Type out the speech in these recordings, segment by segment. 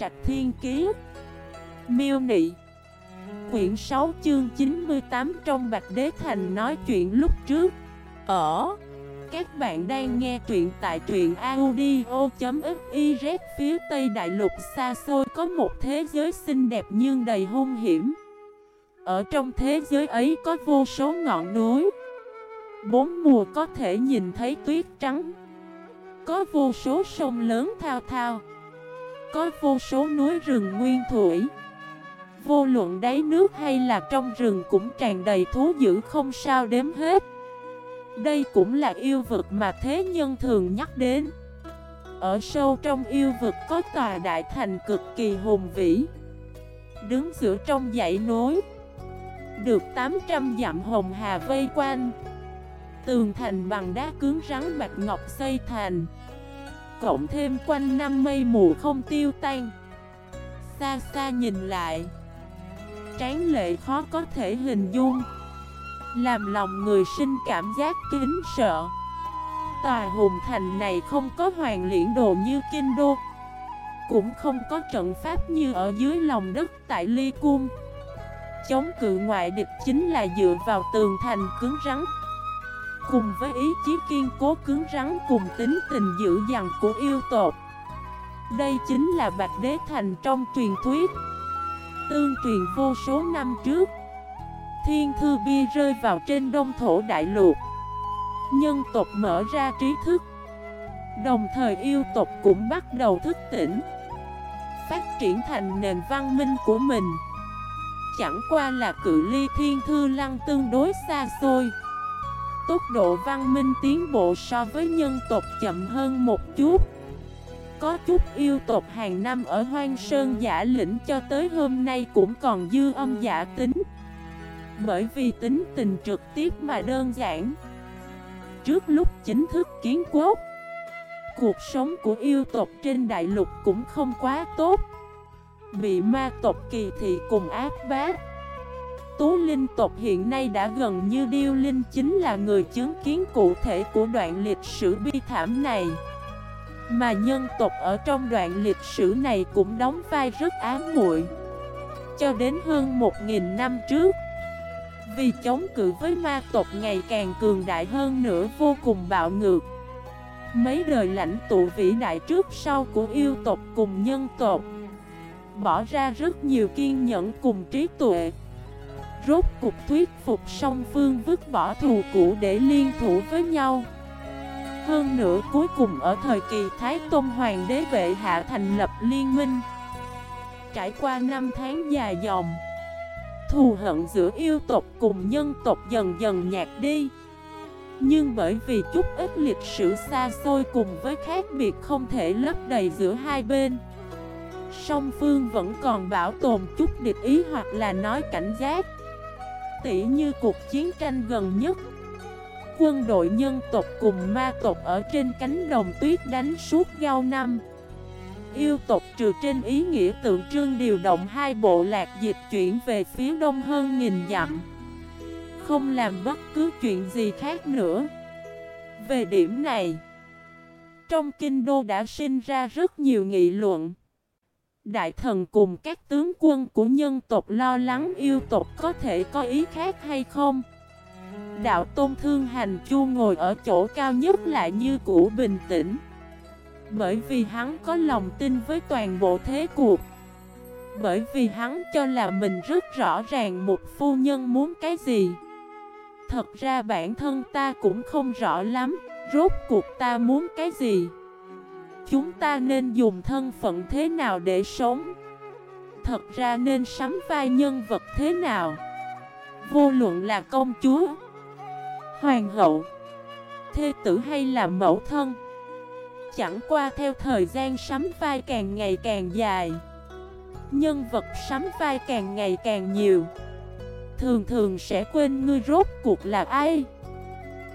Trạch Thiên Kiế Miêu Nị. Quyển 6 chương 98 trong Bạch Đế Thành nói chuyện lúc trước. Ở, Các bạn đang nghe truyện tại truyện audio.xyz Phía Tây Đại Lục xa xôi có một thế giới xinh đẹp nhưng đầy hung hiểm. Ở trong thế giới ấy có vô số ngọn núi. Bốn mùa có thể nhìn thấy tuyết trắng. Có vô số sông lớn thao thao. Có vô số núi rừng nguyên thủy. Vô luận đáy nước hay là trong rừng cũng tràn đầy thú dữ không sao đếm hết. Đây cũng là yêu vực mà thế nhân thường nhắc đến. Ở sâu trong yêu vực có tòa đại thành cực kỳ hùng vĩ, Đứng giữa trong dãy núi, Được 800 dặm hồng hà vây quanh, Tường thành bằng đá cứng rắn bạch ngọc xây thành. Cộng thêm quanh năm mây mù không tiêu tan. Xa xa nhìn lại, Tráng lệ khó có thể hình dung. Làm lòng người sinh cảm giác kính sợ. Tòa hùng thành này không có hoàng liễn đồ như kinh đô. Cũng không có trận pháp như ở dưới lòng đất tại Ly Cung. Chống cự ngoại địch chính là dựa vào tường thành cứng rắn. Cùng với ý chí kiên cố cứng rắn cùng tính tình dữ dằn của yêu tộc. Đây chính là Bạch Đế Thành trong truyền thuyết. Tương truyền vô số năm trước, Thiên thư bia rơi vào trên đông thổ đại lục. Nhân tộc mở ra trí thức. Đồng thời yêu tộc cũng bắt đầu thức tỉnh. Phát triển thành nền văn minh của mình. Chẳng qua là cự ly thiên thư lăng tương đối xa xôi. Tốc độ văn minh tiến bộ so với nhân tộc chậm hơn một chút. Có chút yêu tộc hàng năm ở Hoang Sơn giả lĩnh cho tới hôm nay cũng còn dư âm giả tính. Bởi vì tính tình trực tiếp mà đơn giản. Trước lúc chính thức kiến quốc, Cuộc sống của yêu tộc trên đại lục cũng không quá tốt. Bị ma tộc kỳ thị cùng ác bát Tú Linh tộc hiện nay đã gần như Điêu Linh, chính là người chứng kiến cụ thể của đoạn lịch sử bi thảm này. Mà nhân tộc ở trong đoạn lịch sử này cũng đóng vai rất ám muội. Cho đến hơn 1.000 năm trước, Vì chống cự với ma tộc ngày càng cường đại hơn nữa vô cùng bạo ngược. Mấy đời lãnh tụ vĩ đại trước sau của yêu tộc cùng nhân tộc, Bỏ ra rất nhiều kiên nhẫn cùng trí tuệ. Rốt cục thuyết phục song phương vứt bỏ thù cũ để liên thủ với nhau. Hơn nữa, cuối cùng ở thời kỳ Thái Tôn Hoàng đế vệ hạ thành lập liên minh. Trải qua năm tháng dài dòng, Thù hận giữa yêu tộc cùng nhân tộc dần dần nhạt đi. Nhưng bởi vì chút ít lịch sử xa xôi cùng với khác biệt không thể lấp đầy giữa hai bên, Song phương vẫn còn bảo tồn chút địch ý hoặc là nói cảnh giác tỉ như cuộc chiến tranh gần nhất. Quân đội nhân tộc cùng ma tộc ở trên cánh đồng tuyết đánh suốt giao năm. Yêu tộc trừ trên ý nghĩa tượng trưng điều động hai bộ lạc dịch chuyển về phía đông hơn nghìn dặm. Không làm bất cứ chuyện gì khác nữa. Về điểm này, Trong kinh đô đã sinh ra rất nhiều nghị luận. Đại thần cùng các tướng quân của nhân tộc lo lắng yêu tộc có thể có ý khác hay không? Đạo Tôn Thương Hành Chu ngồi ở chỗ cao nhất lại như cũ bình tĩnh. Bởi vì hắn có lòng tin với toàn bộ thế cuộc. Bởi vì hắn cho là mình rất rõ ràng một phu nhân muốn cái gì. Thật ra bản thân ta cũng không rõ lắm, Rốt cuộc ta muốn cái gì? Chúng ta nên dùng thân phận thế nào để sống? Thật ra nên sắm vai nhân vật thế nào? Vô luận là công chúa, Hoàng hậu, Thê tử hay là mẫu thân, Chẳng qua theo thời gian sắm vai càng ngày càng dài. Nhân vật sắm vai càng ngày càng nhiều, Thường thường sẽ quên ngươi rốt cuộc là ai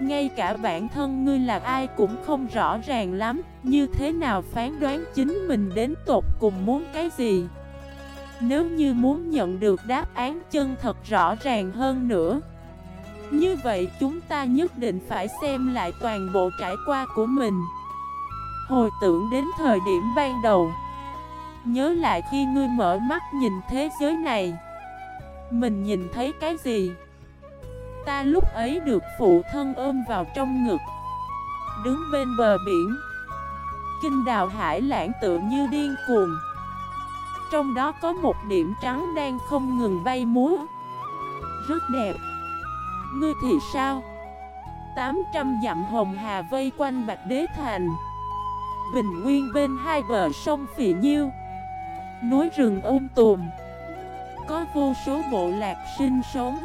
ngay cả bản thân ngươi là ai cũng không rõ ràng lắm, Như thế nào phán đoán chính mình đến tột cùng muốn cái gì. Nếu như muốn nhận được đáp án chân thật rõ ràng hơn nữa, Như vậy chúng ta nhất định phải xem lại toàn bộ trải qua của mình. Hồi tưởng đến thời điểm ban đầu, Nhớ lại khi ngươi mở mắt nhìn thế giới này, Mình nhìn thấy cái gì? Ta lúc ấy được phụ thân ôm vào trong ngực. Đứng bên bờ biển. Kinh đào hải lãng tự như điên cuồng. Trong đó có một điểm trắng đang không ngừng bay múa. Rất đẹp. Ngươi thì sao? 800 dặm hồng hà vây quanh Bạch Đế Thành. Bình nguyên bên hai bờ sông Phì Nhiêu. Núi rừng ôm tùm. Có vô số bộ lạc sinh sống.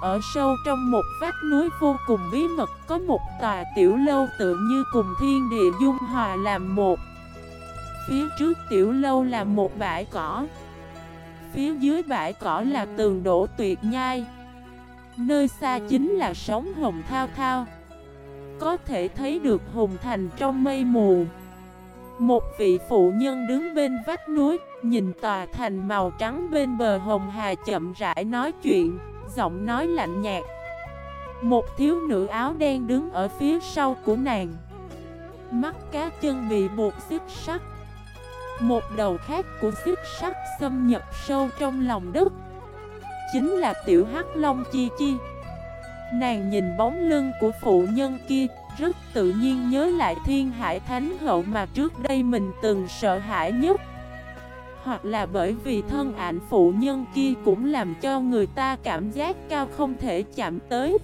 Ở sâu trong một vách núi vô cùng bí mật, Có một tòa tiểu lâu tự như cùng thiên địa dung hòa làm một. Phía trước tiểu lâu là một bãi cỏ. Phía dưới bãi cỏ là tường đổ tuyệt nhai. Nơi xa chính là sóng hồng thao thao. Có thể thấy được hùng thành trong mây mù. Một vị phụ nhân đứng bên vách núi, Nhìn tòa thành màu trắng bên bờ hồng hà chậm rãi nói chuyện. Giọng nói lạnh nhạt. Một thiếu nữ áo đen đứng ở phía sau của nàng. Mắt cá chân bị buộc xích sắt. Một đầu khác của xích sắt xâm nhập sâu trong lòng đất. Chính là tiểu hắc long chi chi. Nàng nhìn bóng lưng của phụ nhân kia, Rất tự nhiên nhớ lại thiên hải thánh hậu mà trước đây mình từng sợ hãi nhất. Hoặc là bởi vì thân ảnh phụ nhân kia cũng làm cho người ta cảm giác cao không thể chạm tới.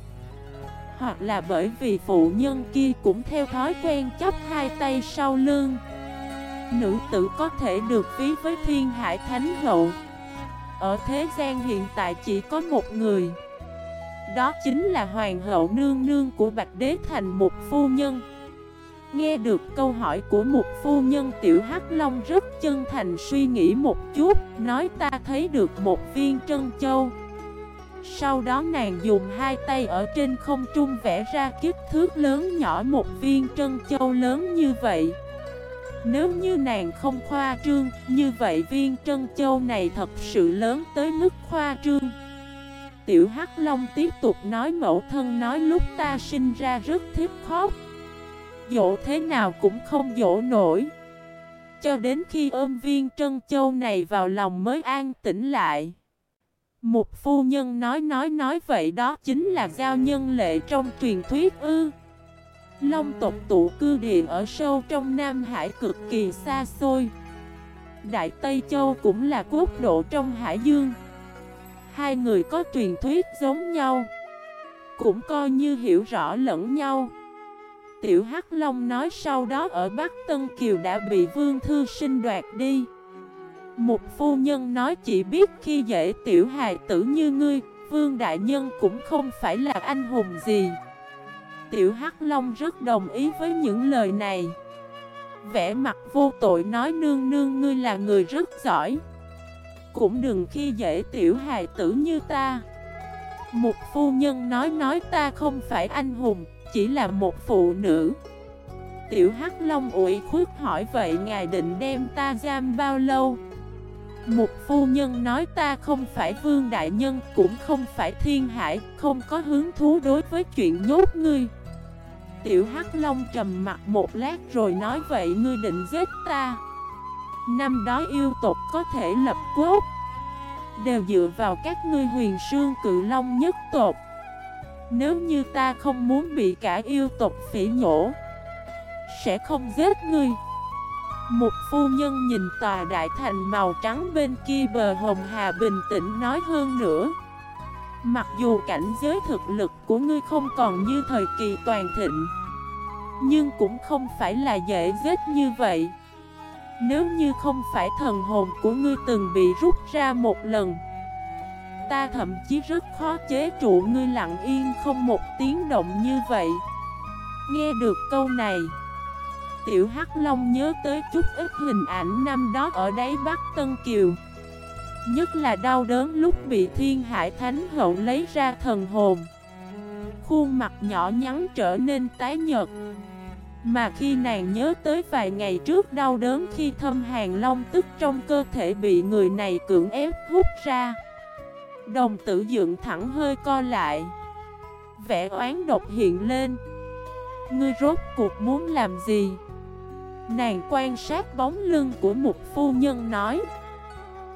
Hoặc là bởi vì phụ nhân kia cũng theo thói quen chấp hai tay sau lưng. Nữ tử có thể được ví với thiên hải thánh hậu. Ở thế gian hiện tại chỉ có một người. Đó chính là Hoàng hậu nương nương của Bạch Đế Thành, một phu nhân. Nghe được câu hỏi của một phu nhân Tiểu Hắc Long rất chân thành suy nghĩ một chút Nói ta thấy được một viên trân châu Sau đó nàng dùng hai tay ở trên không trung vẽ ra kích thước lớn nhỏ một viên trân châu lớn như vậy nếu như nàng không khoa trương, như vậy viên trân châu này thật sự lớn tới mức khoa trương. Tiểu Hắc Long tiếp tục nói mẫu thân nói lúc ta sinh ra rất thiết khóc. Dỗ thế nào cũng không dỗ nổi. Cho đến khi ôm viên trân châu này vào lòng mới an tĩnh lại. Một phu nhân nói nói nói vậy đó chính là giao nhân lệ trong truyền thuyết ư. Long tộc tụ cư địa ở sâu trong Nam Hải cực kỳ xa xôi Đại Tây Châu cũng là quốc độ trong Hải Dương Hai người có truyền thuyết giống nhau, Cũng coi như hiểu rõ lẫn nhau Tiểu Hắc Long nói sau đó ở Bắc Tân Kiều đã bị Vương Thư Sinh đoạt đi. Một phu nhân nói chỉ biết khi dễ tiểu hài tử như ngươi, Vương Đại Nhân cũng không phải là anh hùng gì. Tiểu Hắc Long rất đồng ý với những lời này. Vẽ mặt vô tội nói, nương nương, ngươi là người rất giỏi. Cũng đừng khi dễ tiểu hài tử như ta. Một phu nhân nói nói ta không phải anh hùng chỉ là một phụ nữ. Tiểu Hắc Long ủi khuất hỏi, vậy ngài định đem ta giam bao lâu? Một phu nhân nói, ta không phải vương đại nhân, Cũng không phải thiên hải, Không có hứng thú đối với chuyện nhốt ngươi. Tiểu Hắc Long trầm mặt một lát rồi nói, vậy ngươi định giết ta? Năm đó yêu tộc có thể lập quốc, Đều dựa vào các ngươi huyền sương cự long nhất tộc. Nếu như ta không muốn bị cả yêu tộc phỉ nhổ, Sẽ không giết ngươi. Một phu nhân nhìn tòa đại thành màu trắng bên kia bờ hồng hà bình tĩnh nói hơn nữa. Mặc dù cảnh giới thực lực của ngươi không còn như thời kỳ toàn thịnh, Nhưng cũng không phải là dễ giết như vậy. Nếu như không phải thần hồn của ngươi từng bị rút ra một lần Ta thậm chí rất khó chế trụ ngươi lặng yên không một tiếng động như vậy. Nghe được câu này, Tiểu Hắc Long nhớ tới chút ít hình ảnh năm đó ở đáy Bắc Tân Kiều. Nhất là đau đớn lúc bị thiên hải thánh hậu lấy ra thần hồn. Khuôn mặt nhỏ nhắn trở nên tái nhợt. Mà khi nàng nhớ tới vài ngày trước đau đớn khi thâm hàng long tức trong cơ thể bị người này cưỡng ép hút ra Đồng tử dựng thẳng hơi co lại. Vẻ oán độc hiện lên. Ngươi rốt cuộc muốn làm gì? Nàng quan sát bóng lưng của một phu nhân nói.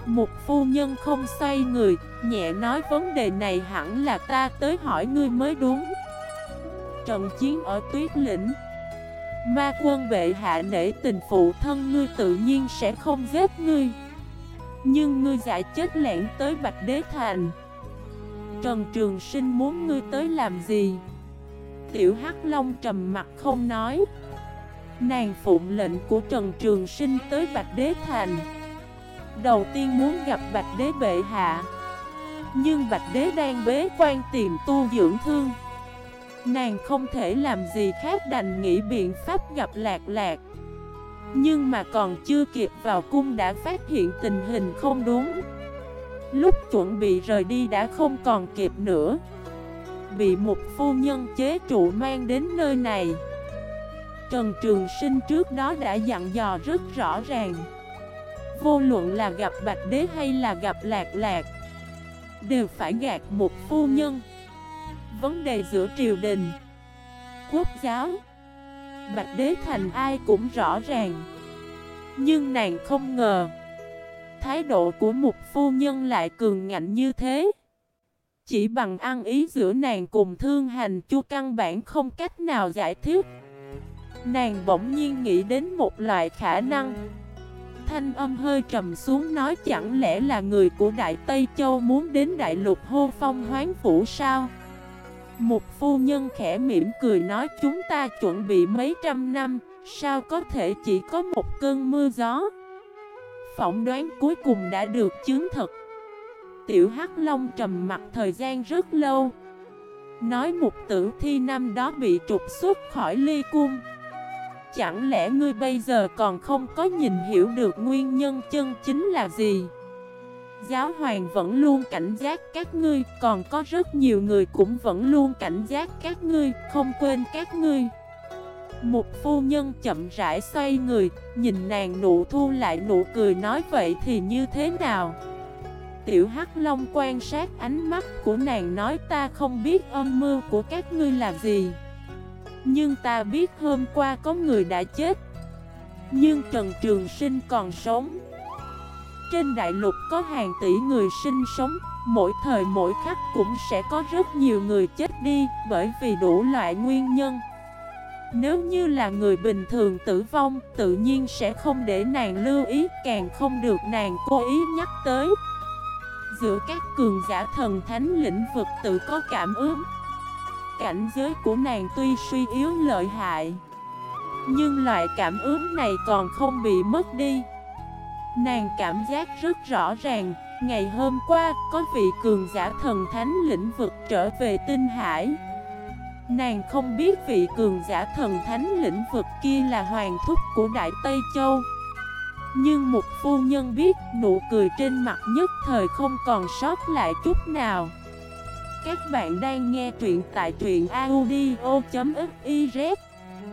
Một phu nhân không xoay người, Nhẹ nói vấn đề này hẳn là ta tới hỏi ngươi mới đúng. Trận chiến ở tuyết lĩnh. Ma quân bệ hạ nể tình phụ thân ngươi tự nhiên sẽ không giết ngươi. Nhưng ngươi giả chết lẻn tới Bạch Đế Thành. Trần Trường Sinh muốn ngươi tới làm gì? Tiểu Hắc Long trầm mặt không nói. Nàng phụng lệnh của Trần Trường Sinh tới Bạch Đế Thành. Đầu tiên muốn gặp Bạch Đế Bệ Hạ. Nhưng Bạch Đế đang bế quan tìm tu dưỡng thương. Nàng không thể làm gì khác đành nghĩ biện pháp gặp lạc lạc. Nhưng mà còn chưa kịp vào cung đã phát hiện tình hình không đúng. Lúc chuẩn bị rời đi đã không còn kịp nữa. Bị một phu nhân chế trụ mang đến nơi này. Trần Trường Sinh trước đó đã dặn dò rất rõ ràng. Vô luận là gặp Bạch Đế hay là gặp Lạc Lạc, Đều phải gạt một phu nhân. Vấn đề giữa triều đình, Quốc giáo Bạch Đế thành ai cũng rõ ràng. Nhưng nàng không ngờ, Thái độ của một phu nhân lại cường ngạnh như thế. Chỉ bằng ăn ý giữa nàng cùng thương hành chu căn bản không cách nào giải thích. Nàng bỗng nhiên nghĩ đến một loại khả năng. Thanh âm hơi trầm xuống nói chẳng lẽ là người của Đại Tây Châu muốn đến Đại Lục hô phong hoán phủ sao? Một phu nhân khẽ mỉm cười nói, chúng ta chuẩn bị mấy trăm năm, Sao có thể chỉ có một cơn mưa gió? Phỏng đoán cuối cùng đã được chứng thực. Tiểu Hắc Long trầm mặt thời gian rất lâu. Nói một tử thi năm đó bị trục xuất khỏi ly cung. Chẳng lẽ ngươi bây giờ còn không có nhìn hiểu được nguyên nhân chân chính là gì? Giáo hoàng vẫn luôn cảnh giác các ngươi, Còn có rất nhiều người cũng vẫn luôn cảnh giác các ngươi, Không quên các ngươi. Một phu nhân chậm rãi xoay người, Nhìn nàng nụ thu lại nụ cười nói vậy thì như thế nào? Tiểu Hắc Long quan sát ánh mắt của nàng nói ta không biết âm mưu của các ngươi là gì. Nhưng ta biết hôm qua có người đã chết. Nhưng Trần Trường Sinh còn sống. Trên đại lục có hàng tỷ người sinh sống, Mỗi thời mỗi khắc cũng sẽ có rất nhiều người chết đi Bởi vì đủ loại nguyên nhân. Nếu như là người bình thường tử vong, Tự nhiên sẽ không để nàng lưu ý, Càng không được nàng cố ý nhắc tới. Giữa các cường giả thần thánh lĩnh vực tự có cảm ứng. Cảnh giới của nàng tuy suy yếu lợi hại, Nhưng loại cảm ứng này còn không bị mất đi. Nàng cảm giác rất rõ ràng, Ngày hôm qua có vị cường giả thần thánh lĩnh vực trở về tinh hải. Nàng không biết vị cường giả thần thánh lĩnh vực kia là hoàng thúc của Đại Tây Châu. Nhưng một phu nhân biết, nụ cười trên mặt nhất thời không còn sót lại chút nào. Các bạn đang nghe truyện tại truyện audio.fif